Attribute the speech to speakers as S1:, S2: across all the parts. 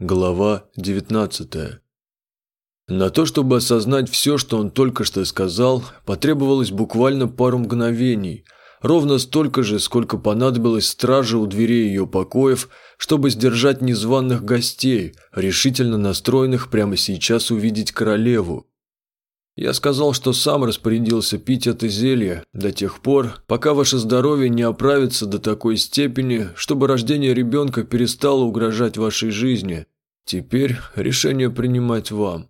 S1: Глава 19 На то, чтобы осознать все, что он только что сказал, потребовалось буквально пару мгновений, ровно столько же, сколько понадобилось страже у дверей ее покоев, чтобы сдержать незваных гостей, решительно настроенных прямо сейчас увидеть королеву. Я сказал, что сам распорядился пить это зелье до тех пор, пока ваше здоровье не оправится до такой степени, чтобы рождение ребенка перестало угрожать вашей жизни. Теперь решение принимать вам.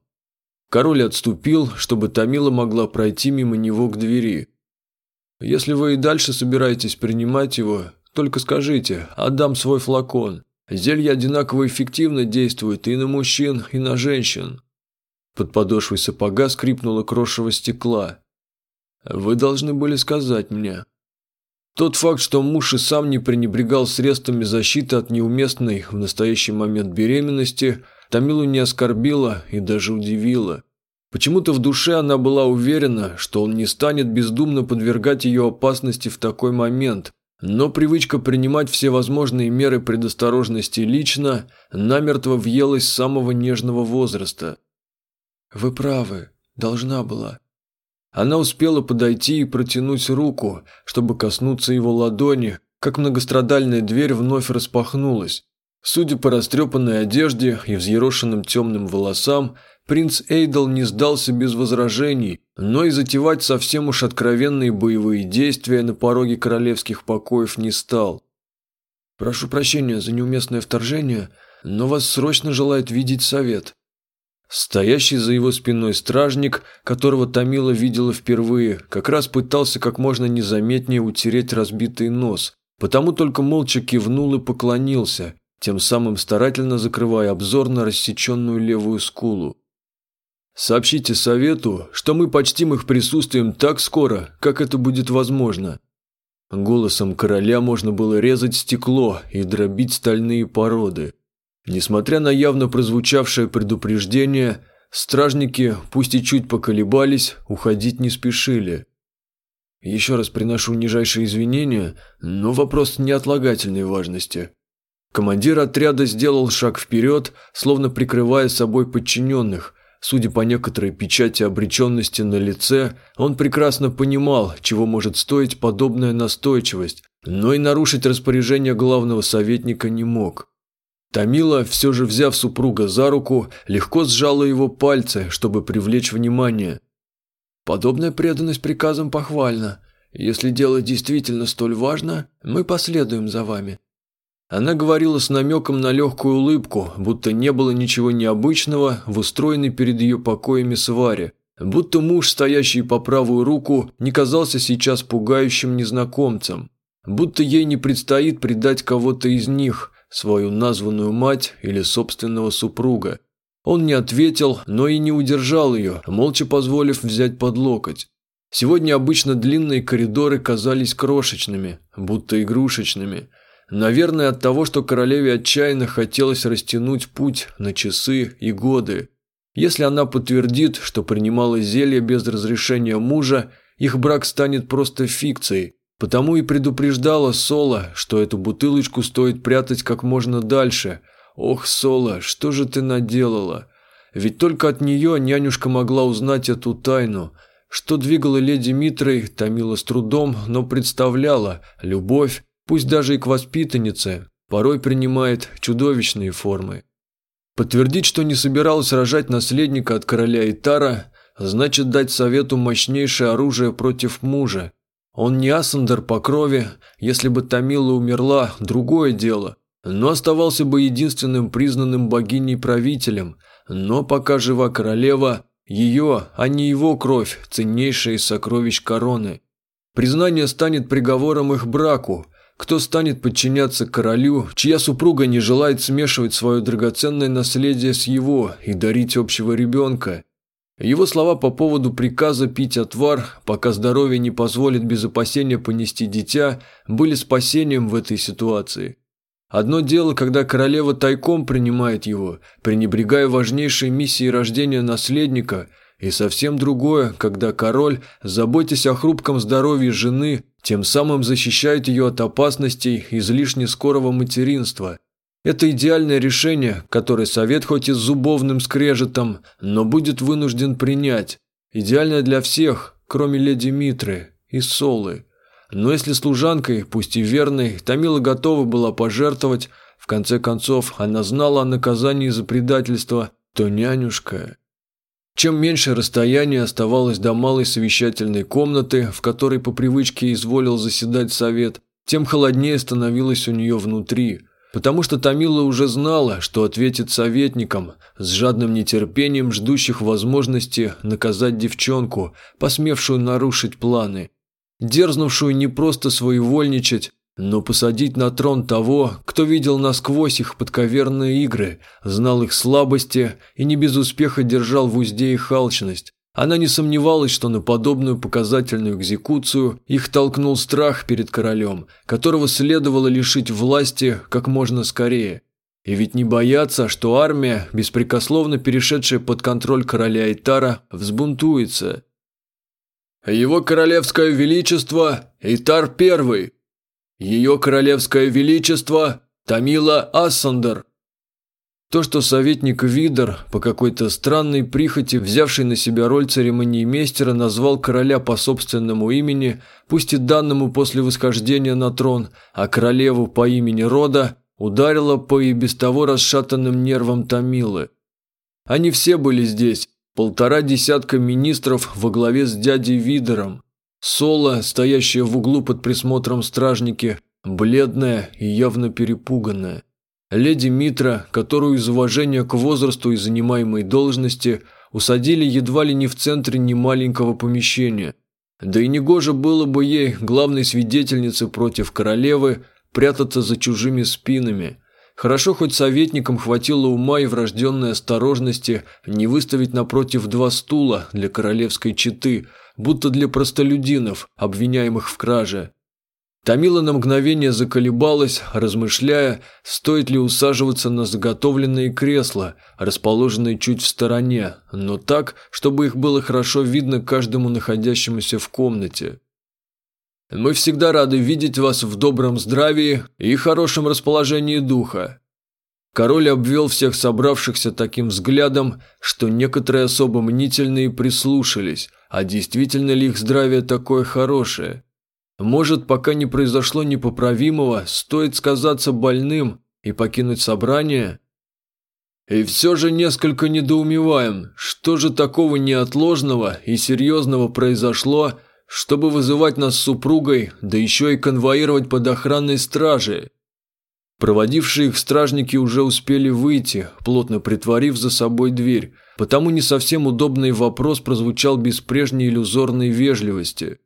S1: Король отступил, чтобы Тамила могла пройти мимо него к двери. Если вы и дальше собираетесь принимать его, только скажите, отдам свой флакон. Зелье одинаково эффективно действует и на мужчин, и на женщин. Под подошвой сапога скрипнуло крошево стекла. «Вы должны были сказать мне». Тот факт, что муж и сам не пренебрегал средствами защиты от неуместной в настоящий момент беременности, Тамилу не оскорбило и даже удивило. Почему-то в душе она была уверена, что он не станет бездумно подвергать ее опасности в такой момент, но привычка принимать все возможные меры предосторожности лично намертво въелась с самого нежного возраста. «Вы правы, должна была». Она успела подойти и протянуть руку, чтобы коснуться его ладони, как многострадальная дверь вновь распахнулась. Судя по растрепанной одежде и взъерошенным темным волосам, принц Эйдл не сдался без возражений, но и затевать совсем уж откровенные боевые действия на пороге королевских покоев не стал. «Прошу прощения за неуместное вторжение, но вас срочно желает видеть совет», Стоящий за его спиной стражник, которого Томила видела впервые, как раз пытался как можно незаметнее утереть разбитый нос, потому только молча кивнул и поклонился, тем самым старательно закрывая обзор на рассеченную левую скулу. «Сообщите совету, что мы почтим их присутствием так скоро, как это будет возможно». Голосом короля можно было резать стекло и дробить стальные породы. Несмотря на явно прозвучавшее предупреждение, стражники, пусть и чуть поколебались, уходить не спешили. Еще раз приношу нижайшие извинения, но вопрос неотлагательной важности. Командир отряда сделал шаг вперед, словно прикрывая собой подчиненных. Судя по некоторой печати обреченности на лице, он прекрасно понимал, чего может стоить подобная настойчивость, но и нарушить распоряжение главного советника не мог. Тамила, все же взяв супруга за руку, легко сжала его пальцы, чтобы привлечь внимание. Подобная преданность приказам похвальна. Если дело действительно столь важно, мы последуем за вами. Она говорила с намеком на легкую улыбку, будто не было ничего необычного в устроенной перед ее покоями сваре, будто муж, стоящий по правую руку, не казался сейчас пугающим незнакомцем, будто ей не предстоит предать кого-то из них – свою названную мать или собственного супруга. Он не ответил, но и не удержал ее, молча позволив взять под локоть. Сегодня обычно длинные коридоры казались крошечными, будто игрушечными. Наверное, от того, что королеве отчаянно хотелось растянуть путь на часы и годы. Если она подтвердит, что принимала зелье без разрешения мужа, их брак станет просто фикцией, Потому и предупреждала Соло, что эту бутылочку стоит прятать как можно дальше. Ох, Соло, что же ты наделала? Ведь только от нее нянюшка могла узнать эту тайну. Что двигало леди Митрой, томила с трудом, но представляла, любовь, пусть даже и к воспитаннице, порой принимает чудовищные формы. Подтвердить, что не собиралась рожать наследника от короля Итара, значит дать совету мощнейшее оружие против мужа, он не Асандер по крови, если бы Тамила умерла, другое дело, но оставался бы единственным признанным богиней-правителем, но пока жива королева, ее, а не его кровь, ценнейшая из сокровищ короны. Признание станет приговором их браку. Кто станет подчиняться королю, чья супруга не желает смешивать свое драгоценное наследие с его и дарить общего ребенка? Его слова по поводу приказа пить отвар, пока здоровье не позволит без опасения понести дитя, были спасением в этой ситуации. Одно дело, когда королева тайком принимает его, пренебрегая важнейшей миссией рождения наследника, и совсем другое, когда король, заботясь о хрупком здоровье жены, тем самым защищает ее от опасностей излишне скорого материнства. Это идеальное решение, которое совет хоть и с зубовным скрежетом, но будет вынужден принять. Идеальное для всех, кроме леди Митры и Солы. Но если служанкой, пусть и верной, Томила готова была пожертвовать, в конце концов, она знала о наказании за предательство, то нянюшка... Чем меньше расстояние оставалось до малой совещательной комнаты, в которой по привычке изволил заседать совет, тем холоднее становилось у нее внутри, потому что Томила уже знала, что ответит советникам, с жадным нетерпением ждущих возможности наказать девчонку, посмевшую нарушить планы, дерзнувшую не просто своевольничать, но посадить на трон того, кто видел насквозь их подковерные игры, знал их слабости и не без успеха держал в узде их алчность. Она не сомневалась, что на подобную показательную экзекуцию их толкнул страх перед королем, которого следовало лишить власти как можно скорее. И ведь не бояться, что армия, беспрекословно перешедшая под контроль короля Итара, взбунтуется. «Его королевское величество Итар Первый!» Ее королевское величество Тамила Ассандер. То, что советник Видер, по какой-то странной прихоти, взявший на себя роль церемониймейстера, назвал короля по собственному имени, пусть и данному после восхождения на трон, а королеву по имени Рода, ударило по и без того расшатанным нервам Тамилы. Они все были здесь, полтора десятка министров во главе с дядей Видером. Соло, стоящая в углу под присмотром стражники, бледная и явно перепуганная. Леди Митра, которую из уважения к возрасту и занимаемой должности усадили едва ли не в центре немаленького помещения. Да и негоже было бы ей, главной свидетельнице против королевы, прятаться за чужими спинами. Хорошо хоть советникам хватило ума и врожденной осторожности не выставить напротив два стула для королевской четы – будто для простолюдинов, обвиняемых в краже. Тамила на мгновение заколебалась, размышляя, стоит ли усаживаться на заготовленные кресла, расположенные чуть в стороне, но так, чтобы их было хорошо видно каждому находящемуся в комнате. «Мы всегда рады видеть вас в добром здравии и хорошем расположении духа», Король обвел всех собравшихся таким взглядом, что некоторые особо мнительные прислушались, а действительно ли их здравие такое хорошее? Может, пока не произошло непоправимого, стоит сказаться больным и покинуть собрание? И все же несколько недоумеваем, что же такого неотложного и серьезного произошло, чтобы вызывать нас с супругой, да еще и конвоировать под охранной стражей. Проводившие их стражники уже успели выйти, плотно притворив за собой дверь, потому не совсем удобный вопрос прозвучал без прежней иллюзорной вежливости.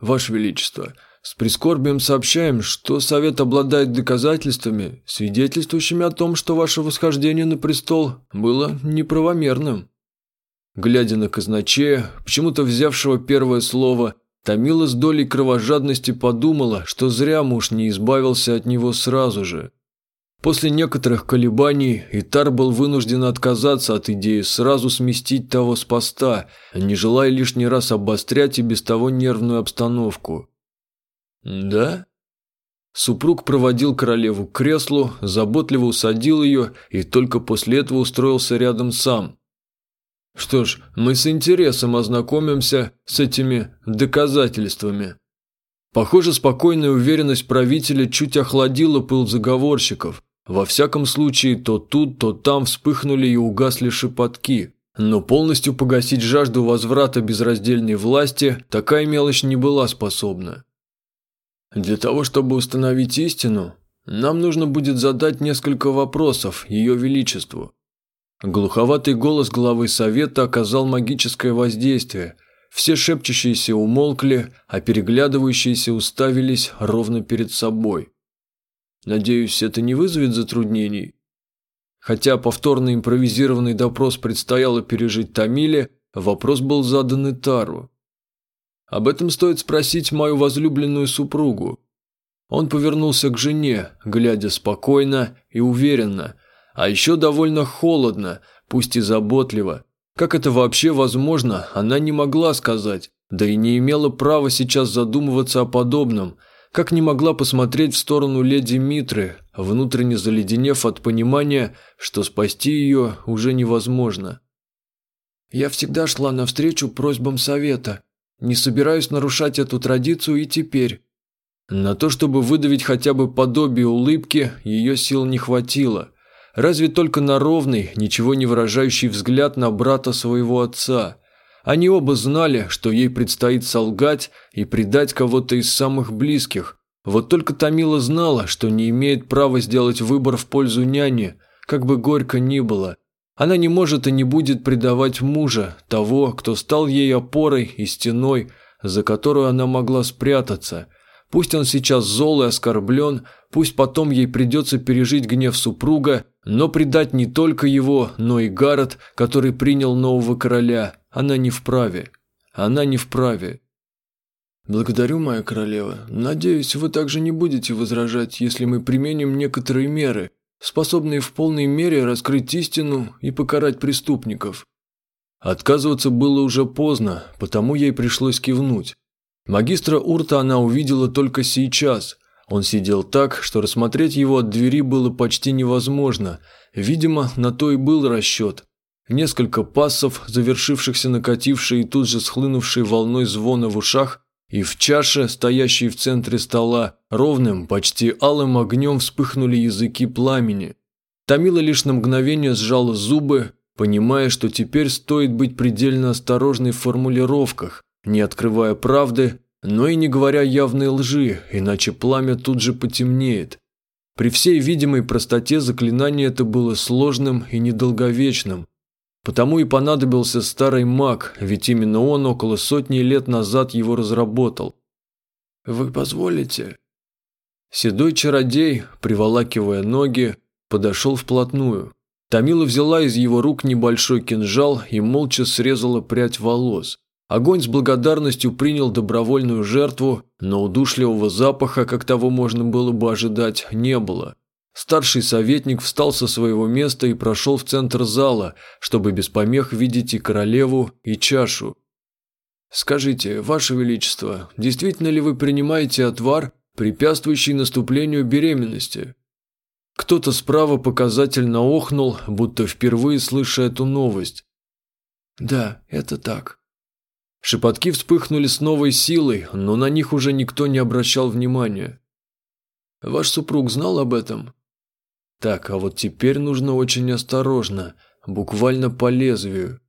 S1: «Ваше Величество, с прискорбием сообщаем, что Совет обладает доказательствами, свидетельствующими о том, что ваше восхождение на престол было неправомерным». Глядя на казначея, почему-то взявшего первое слово – Томила с долей кровожадности подумала, что зря муж не избавился от него сразу же. После некоторых колебаний Итар был вынужден отказаться от идеи сразу сместить того с поста, не желая лишний раз обострять и без того нервную обстановку. «Да?» Супруг проводил королеву к креслу, заботливо усадил ее и только после этого устроился рядом сам. Что ж, мы с интересом ознакомимся с этими доказательствами. Похоже, спокойная уверенность правителя чуть охладила пыл заговорщиков. Во всяком случае, то тут, то там вспыхнули и угасли шепотки. Но полностью погасить жажду возврата безраздельной власти такая мелочь не была способна. Для того, чтобы установить истину, нам нужно будет задать несколько вопросов Ее Величеству. Глуховатый голос главы совета оказал магическое воздействие. Все шепчущиеся умолкли, а переглядывающиеся уставились ровно перед собой. Надеюсь, это не вызовет затруднений? Хотя повторный импровизированный допрос предстояло пережить Тамиле, вопрос был задан Итару. Об этом стоит спросить мою возлюбленную супругу. Он повернулся к жене, глядя спокойно и уверенно – а еще довольно холодно, пусть и заботливо. Как это вообще возможно, она не могла сказать, да и не имела права сейчас задумываться о подобном. Как не могла посмотреть в сторону леди Митры, внутренне заледенев от понимания, что спасти ее уже невозможно. «Я всегда шла навстречу просьбам совета. Не собираюсь нарушать эту традицию и теперь». На то, чтобы выдавить хотя бы подобие улыбки, ее сил не хватило. Разве только на ровный, ничего не выражающий взгляд на брата своего отца – они оба знали, что ей предстоит солгать и предать кого-то из самых близких. Вот только Тамила знала, что не имеет права сделать выбор в пользу няни, как бы горько ни было. Она не может и не будет предавать мужа, того, кто стал ей опорой и стеной, за которую она могла спрятаться. Пусть он сейчас зол и оскорблен, пусть потом ей придется пережить гнев супруга, но предать не только его, но и Гаррет, который принял нового короля. Она не вправе. Она не вправе. Благодарю, моя королева. Надеюсь, вы также не будете возражать, если мы применим некоторые меры, способные в полной мере раскрыть истину и покарать преступников. Отказываться было уже поздно, потому ей пришлось кивнуть. Магистра Урта она увидела только сейчас. Он сидел так, что рассмотреть его от двери было почти невозможно. Видимо, на то и был расчет. Несколько пассов, завершившихся накатившей и тут же схлынувшей волной звона в ушах, и в чаше, стоящей в центре стола, ровным, почти алым огнем вспыхнули языки пламени. Тамила лишь на мгновение сжала зубы, понимая, что теперь стоит быть предельно осторожной в формулировках, не открывая правды, но и не говоря явной лжи, иначе пламя тут же потемнеет. При всей видимой простоте заклинание это было сложным и недолговечным, Потому и понадобился старый маг, ведь именно он около сотни лет назад его разработал. «Вы позволите?» Седой чародей, приволакивая ноги, подошел вплотную. Тамила взяла из его рук небольшой кинжал и молча срезала прядь волос. Огонь с благодарностью принял добровольную жертву, но удушливого запаха, как того можно было бы ожидать, не было. Старший советник встал со своего места и прошел в центр зала, чтобы без помех видеть и королеву, и чашу. «Скажите, Ваше Величество, действительно ли вы принимаете отвар, препятствующий наступлению беременности?» Кто-то справа показательно охнул, будто впервые слыша эту новость. «Да, это так». Шепотки вспыхнули с новой силой, но на них уже никто не обращал внимания. «Ваш супруг знал об этом?» Так, а вот теперь нужно очень осторожно, буквально по лезвию.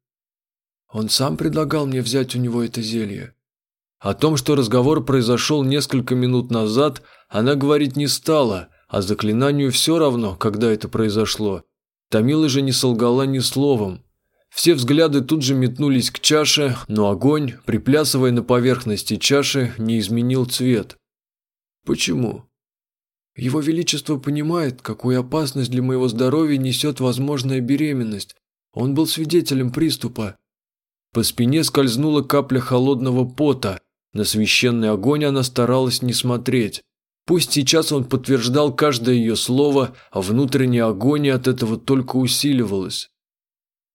S1: Он сам предлагал мне взять у него это зелье. О том, что разговор произошел несколько минут назад, она говорить не стала, а заклинанию все равно, когда это произошло. Тамила же не солгала ни словом. Все взгляды тут же метнулись к чаше, но огонь, приплясывая на поверхности чаши, не изменил цвет. Почему? Его Величество понимает, какую опасность для моего здоровья несет возможная беременность. Он был свидетелем приступа. По спине скользнула капля холодного пота. На священный огонь она старалась не смотреть. Пусть сейчас он подтверждал каждое ее слово, а внутренняя агония от этого только усиливалась.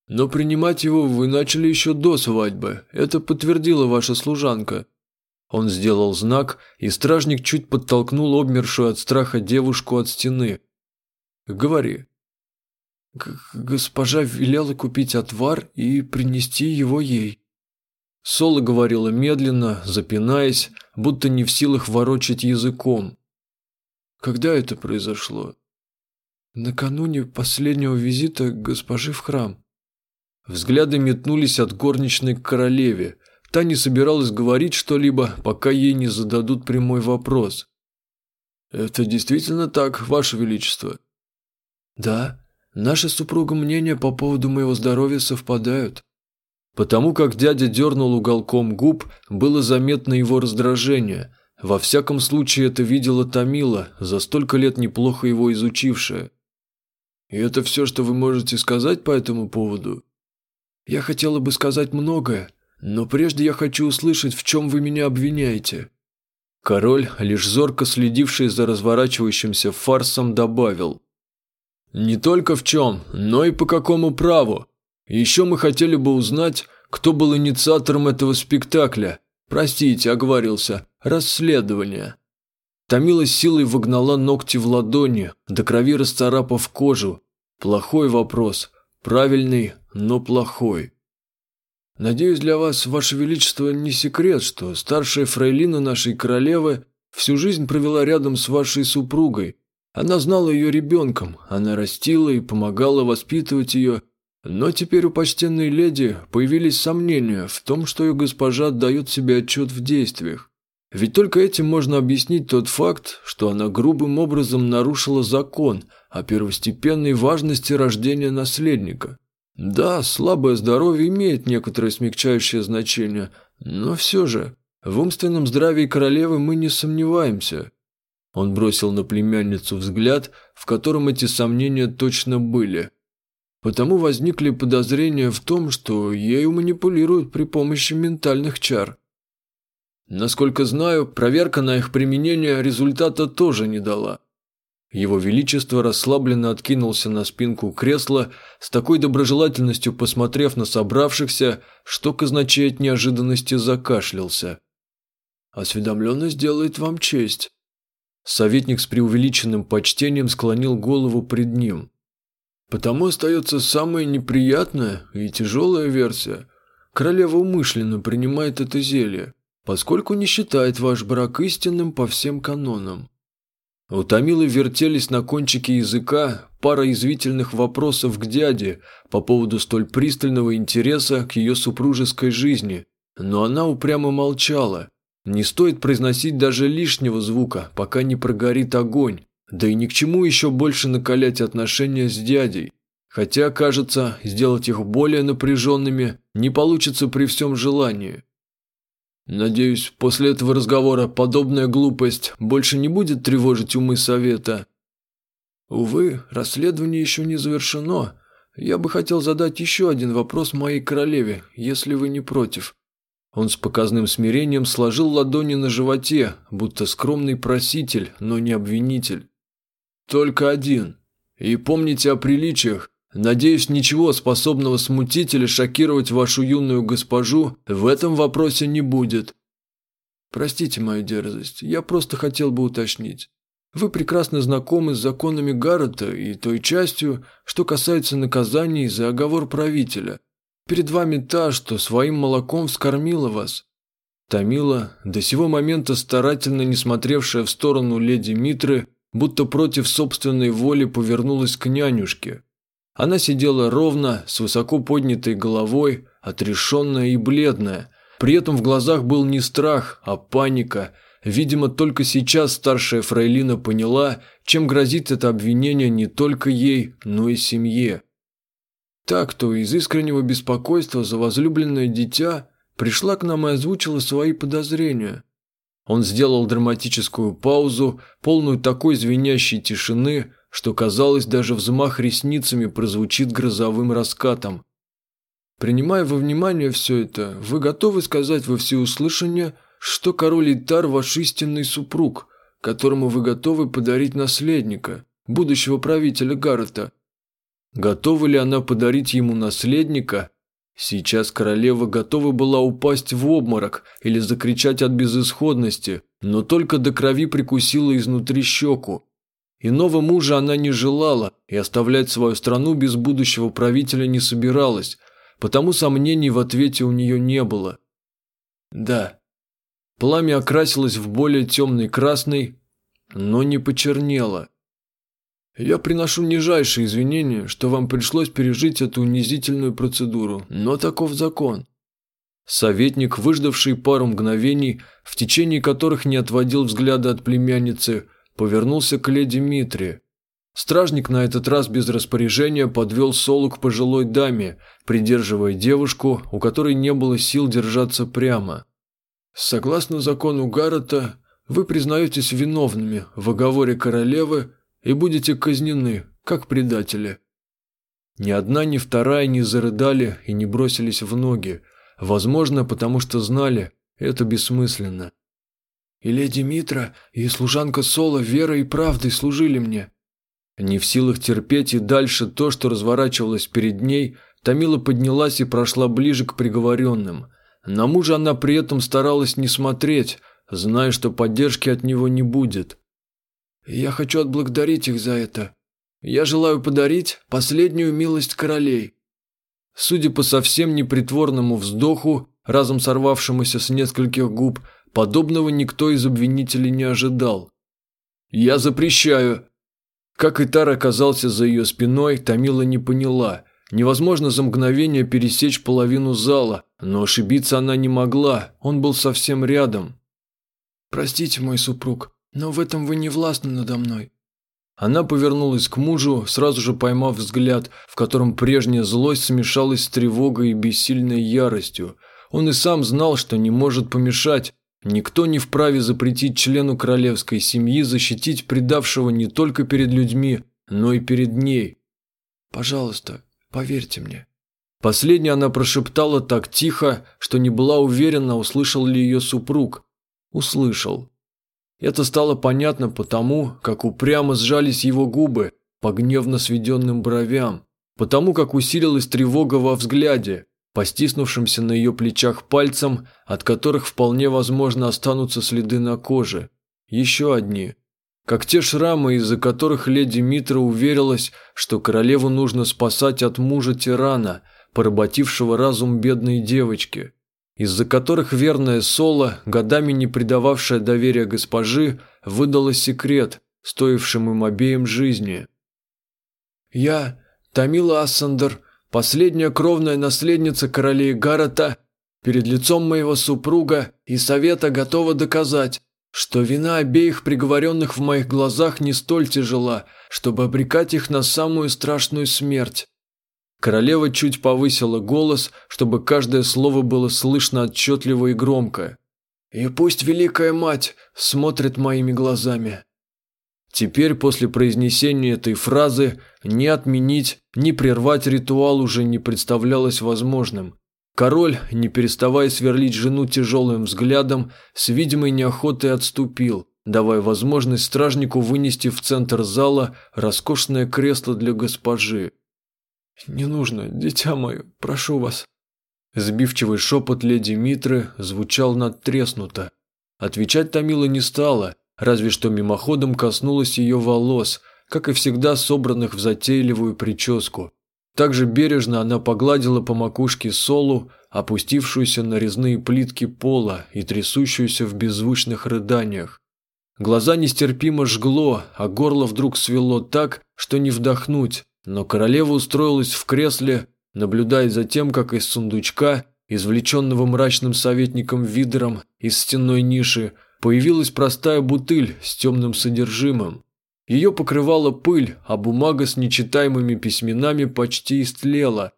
S1: Но принимать его вы начали еще до свадьбы. Это подтвердила ваша служанка. Он сделал знак, и стражник чуть подтолкнул обмершую от страха девушку от стены. «Говори». Г «Госпожа велела купить отвар и принести его ей». Соло говорила медленно, запинаясь, будто не в силах ворочать языком. «Когда это произошло?» «Накануне последнего визита госпожи в храм». Взгляды метнулись от горничной к королеве – Та не собиралась говорить что-либо, пока ей не зададут прямой вопрос. «Это действительно так, Ваше Величество?» «Да, наши супруга мнения по поводу моего здоровья совпадают». Потому как дядя дернул уголком губ, было заметно его раздражение. Во всяком случае, это видела Тамила, за столько лет неплохо его изучившая. «И это все, что вы можете сказать по этому поводу?» «Я хотела бы сказать многое, но прежде я хочу услышать, в чем вы меня обвиняете». Король, лишь зорко следивший за разворачивающимся фарсом, добавил. «Не только в чем, но и по какому праву. Еще мы хотели бы узнать, кто был инициатором этого спектакля. Простите, оговорился. Расследование». Томила силой вогнала ногти в ладони, до крови расцарапав кожу. Плохой вопрос. Правильный, но плохой. Надеюсь, для вас, ваше величество, не секрет, что старшая фрейлина нашей королевы всю жизнь провела рядом с вашей супругой. Она знала ее ребенком, она растила и помогала воспитывать ее, но теперь у почтенной леди появились сомнения в том, что ее госпожа отдает себе отчет в действиях. Ведь только этим можно объяснить тот факт, что она грубым образом нарушила закон о первостепенной важности рождения наследника. Да, слабое здоровье имеет некоторое смягчающее значение, но все же в умственном здравии королевы мы не сомневаемся. Он бросил на племянницу взгляд, в котором эти сомнения точно были. Потому возникли подозрения в том, что ею манипулируют при помощи ментальных чар. Насколько знаю, проверка на их применение результата тоже не дала. Его Величество расслабленно откинулся на спинку кресла, с такой доброжелательностью посмотрев на собравшихся, что казначей от неожиданности закашлялся. «Осведомленность делает вам честь». Советник с преувеличенным почтением склонил голову пред ним. «Потому остается самая неприятная и тяжелая версия. Королева умышленно принимает это зелье, поскольку не считает ваш брак истинным по всем канонам. У Томилы вертелись на кончике языка пара извительных вопросов к дяде по поводу столь пристального интереса к ее супружеской жизни, но она упрямо молчала. Не стоит произносить даже лишнего звука, пока не прогорит огонь, да и ни к чему еще больше накалять отношения с дядей. Хотя, кажется, сделать их более напряженными не получится при всем желании. Надеюсь, после этого разговора подобная глупость больше не будет тревожить умы совета. Увы, расследование еще не завершено. Я бы хотел задать еще один вопрос моей королеве, если вы не против. Он с показным смирением сложил ладони на животе, будто скромный проситель, но не обвинитель. Только один. И помните о приличиях, Надеюсь, ничего способного смутить или шокировать вашу юную госпожу в этом вопросе не будет. Простите мою дерзость, я просто хотел бы уточнить. Вы прекрасно знакомы с законами Гаррета и той частью, что касается наказаний за оговор правителя. Перед вами та, что своим молоком вскормила вас. Тамила, до сего момента старательно не смотревшая в сторону леди Митры, будто против собственной воли повернулась к нянюшке, она сидела ровно, с высоко поднятой головой, отрешенная и бледная. При этом в глазах был не страх, а паника. Видимо, только сейчас старшая фрейлина поняла, чем грозит это обвинение не только ей, но и семье. Так-то из искреннего беспокойства за возлюбленное дитя пришла к нам и озвучила свои подозрения. Он сделал драматическую паузу, полную такой звенящей тишины, что, казалось, даже взмах ресницами прозвучит грозовым раскатом. Принимая во внимание все это, вы готовы сказать во всеуслышание, что король Итар ваш истинный супруг, которому вы готовы подарить наследника, будущего правителя Гаррета? Готова ли она подарить ему наследника? Сейчас королева готова была упасть в обморок или закричать от безысходности, но только до крови прикусила изнутри щеку. Иного мужа она не желала и оставлять свою страну без будущего правителя не собиралась, потому сомнений в ответе у нее не было. Да, пламя окрасилось в более темный красный, но не почернело. Я приношу нижайшие извинения, что вам пришлось пережить эту унизительную процедуру, но таков закон. Советник, выждавший пару мгновений, в течение которых не отводил взгляда от племянницы, повернулся к леди Митре. Стражник на этот раз без распоряжения подвел Солу к пожилой даме, придерживая девушку, у которой не было сил держаться прямо. «Согласно закону Гаррета, вы признаетесь виновными в оговоре королевы и будете казнены, как предатели». Ни одна, ни вторая не зарыдали и не бросились в ноги, возможно, потому что знали, это бессмысленно. И леди Митра, и служанка Соло верой и правдой служили мне. Не в силах терпеть и дальше то, что разворачивалось перед ней, Тамила поднялась и прошла ближе к приговоренным. На мужа она при этом старалась не смотреть, зная, что поддержки от него не будет. Я хочу отблагодарить их за это. Я желаю подарить последнюю милость королей». Судя по совсем непритворному вздоху, разом сорвавшемуся с нескольких губ, подобного никто из обвинителей не ожидал. «Я запрещаю!» Как Итар оказался за ее спиной, Тамила не поняла. Невозможно за мгновение пересечь половину зала, но ошибиться она не могла, он был совсем рядом. «Простите, мой супруг, но в этом вы не властны надо мной». Она повернулась к мужу, сразу же поймав взгляд, в котором прежняя злость смешалась с тревогой и бессильной яростью. Он и сам знал, что не может помешать. Никто не вправе запретить члену королевской семьи защитить предавшего не только перед людьми, но и перед ней. «Пожалуйста, поверьте мне». Последнее она прошептала так тихо, что не была уверена, услышал ли ее супруг услышал. Это стало понятно потому, как упрямо сжались его губы по гневно сведенным бровям, потому как усилилась тревога во взгляде, постиснувшимся на ее плечах пальцем, от которых вполне возможно останутся следы на коже. Еще одни. Как те шрамы, из-за которых леди Митра уверилась, что королеву нужно спасать от мужа-тирана, поработившего разум бедной девочки из-за которых верная Соло, годами не предававшая доверия госпожи, выдала секрет, стоившим им обеим жизни. «Я, Тамила Ассандер, последняя кровная наследница королей Гаррета, перед лицом моего супруга и совета готова доказать, что вина обеих приговоренных в моих глазах не столь тяжела, чтобы обрекать их на самую страшную смерть. Королева чуть повысила голос, чтобы каждое слово было слышно отчетливо и громко. «И пусть Великая Мать смотрит моими глазами». Теперь после произнесения этой фразы ни отменить, ни прервать ритуал уже не представлялось возможным. Король, не переставая сверлить жену тяжелым взглядом, с видимой неохотой отступил, давая возможность стражнику вынести в центр зала роскошное кресло для госпожи. «Не нужно, дитя мое, прошу вас». Сбивчивый шепот леди Митры звучал надтреснуто. Отвечать Томила не стала, разве что мимоходом коснулась ее волос, как и всегда собранных в затейливую прическу. Также бережно она погладила по макушке Солу, опустившуюся на резные плитки пола и трясущуюся в беззвучных рыданиях. Глаза нестерпимо жгло, а горло вдруг свело так, что не вдохнуть, но королева устроилась в кресле, наблюдая за тем, как из сундучка, извлеченного мрачным советником Видером из стенной ниши, появилась простая бутыль с темным содержимым. Ее покрывала пыль, а бумага с нечитаемыми письменами почти истлела.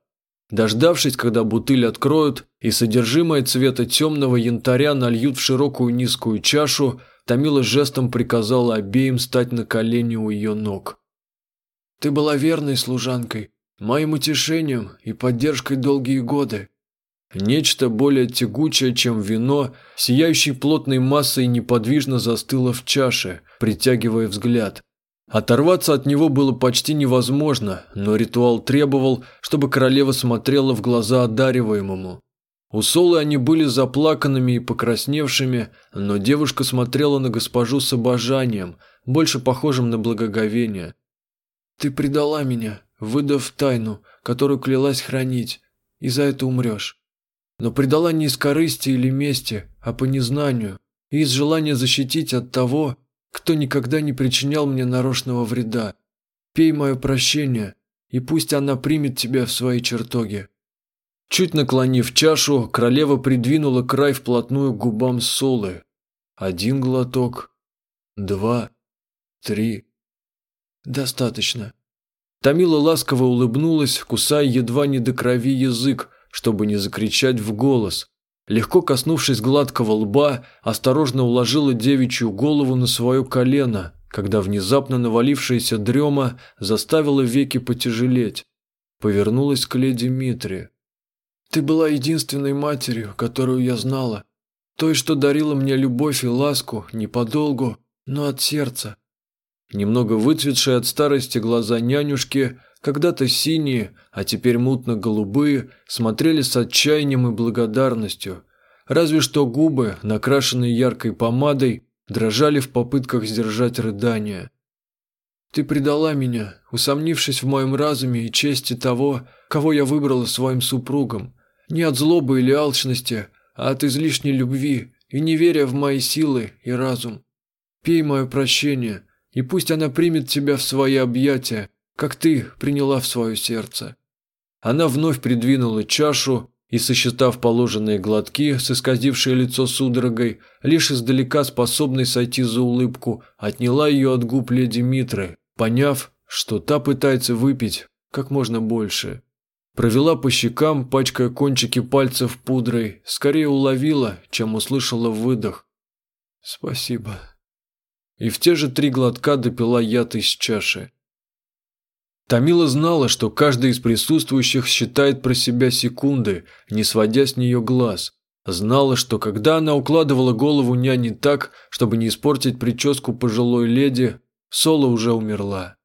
S1: Дождавшись, когда бутыль откроют и содержимое цвета темного янтаря нальют в широкую низкую чашу, Томила жестом приказала обеим стать на колени у ее ног. Ты была верной служанкой, моим утешением и поддержкой долгие годы. Нечто более тягучее, чем вино, сияющей плотной массой неподвижно застыло в чаше, притягивая взгляд. Оторваться от него было почти невозможно, но ритуал требовал, чтобы королева смотрела в глаза одариваемому. У Солы они были заплаканными и покрасневшими, но девушка смотрела на госпожу с обожанием, больше похожим на благоговение – ты предала меня, выдав тайну, которую клялась хранить, и за это умрешь. Но предала не из корысти или мести, а по незнанию и из желания защитить от того, кто никогда не причинял мне нарочного вреда. Пей мое прощение, и пусть она примет тебя в свои чертоги». Чуть наклонив чашу, королева придвинула край вплотную к губам Солы. Один глоток, два, три. «Достаточно». Тамила ласково улыбнулась, кусая едва не до крови язык, чтобы не закричать в голос. Легко коснувшись гладкого лба, осторожно уложила девичью голову на свое колено, когда внезапно навалившаяся дрема заставила веки потяжелеть. Повернулась к леди Митре. «Ты была единственной матерью, которую я знала. Той, что дарила мне любовь и ласку, не подолгу, но от сердца. Немного выцветшие от старости глаза нянюшки, когда-то синие, а теперь мутно-голубые, смотрели с отчаянием и благодарностью. Разве что губы, накрашенные яркой помадой, дрожали в попытках сдержать рыдания. Ты предала меня, усомнившись в моем разуме и чести того, кого я выбрала своим супругом. Не от злобы или алчности, а от излишней любви и неверия в мои силы и разум. Пей мое прощение, и пусть она примет тебя в свои объятия, как ты приняла в свое сердце». Она вновь придвинула чашу и, сосчитав положенные глотки, с исказившее лицо судорогой, лишь издалека способной сойти за улыбку, отняла ее от губ леди Митры, поняв, что та пытается выпить как можно больше. Провела по щекам, пачкая кончики пальцев пудрой, скорее уловила, чем услышала выдох. «Спасибо». И в те же три глотка допила яд из чаши. Тамила знала, что каждый из присутствующих считает про себя секунды, не сводя с нее глаз. Знала, что когда она укладывала голову няни так, чтобы не испортить прическу пожилой леди, Соло уже умерла.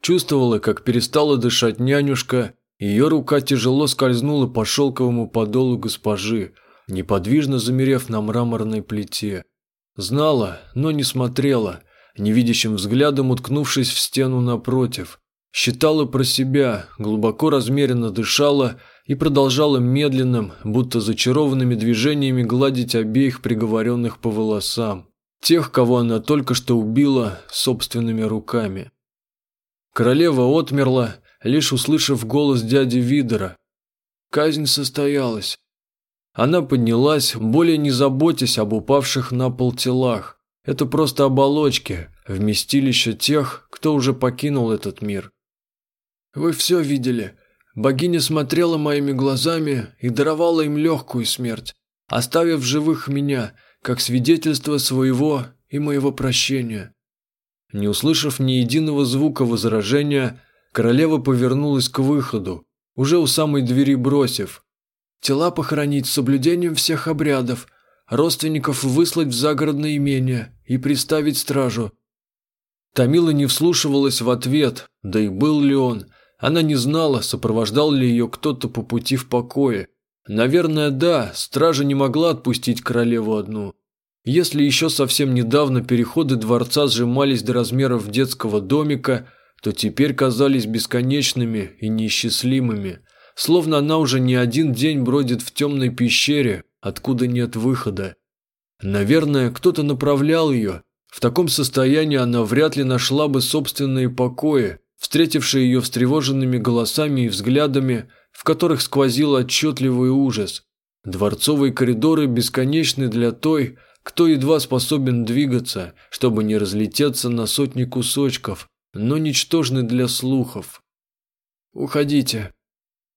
S1: Чувствовала, как перестала дышать нянюшка, ее рука тяжело скользнула по шелковому подолу госпожи, неподвижно замерев на мраморной плите. Знала, но не смотрела, невидящим взглядом уткнувшись в стену напротив. Считала про себя, глубоко размеренно дышала и продолжала медленным, будто зачарованными движениями гладить обеих приговоренных по волосам. Тех, кого она только что убила собственными руками. Королева отмерла, лишь услышав голос дяди Видера. Казнь состоялась. Она поднялась, более не заботясь об упавших на пол телах. Это просто оболочки, вместилище тех, кто уже покинул этот мир. Вы все видели. Богиня смотрела моими глазами и даровала им легкую смерть, оставив живых меня, как свидетельство своего и моего прощения. Не услышав ни единого звука возражения, королева повернулась к выходу, уже у самой двери бросив. Тела похоронить с соблюдением всех обрядов, родственников выслать в загородное имение и приставить стражу. Тамила не вслушивалась в ответ, да и был ли он. Она не знала, сопровождал ли ее кто-то по пути в покое. Наверное, да, стража не могла отпустить королеву одну. Если еще совсем недавно переходы дворца сжимались до размеров детского домика, то теперь казались бесконечными и неисчислимыми, словно она уже не один день бродит в темной пещере, откуда нет выхода. Наверное, кто-то направлял ее. В таком состоянии она вряд ли нашла бы собственные покои, встретившие ее встревоженными голосами и взглядами, в которых сквозил отчетливый ужас. Дворцовые коридоры бесконечны для той, кто едва способен двигаться, чтобы не разлететься на сотни кусочков, но ничтожны для слухов. «Уходите».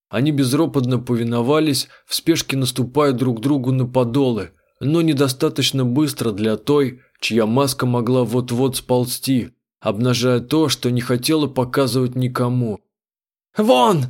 S1: Они безропотно повиновались, в спешке наступая друг другу на подолы, но недостаточно быстро для той, чья маска могла вот-вот сползти, обнажая то, что не хотела показывать никому. «Вон!»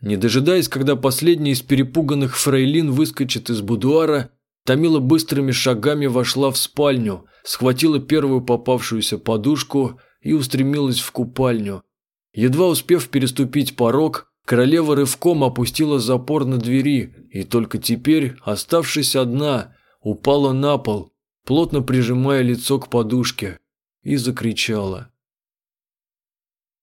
S1: Не дожидаясь, когда последний из перепуганных фрейлин выскочит из будуара, Тамила быстрыми шагами вошла в спальню, схватила первую попавшуюся подушку и устремилась в купальню. Едва успев переступить порог, королева рывком опустила запор на двери и только теперь, оставшись одна, упала на пол, плотно прижимая лицо к подушке, и закричала.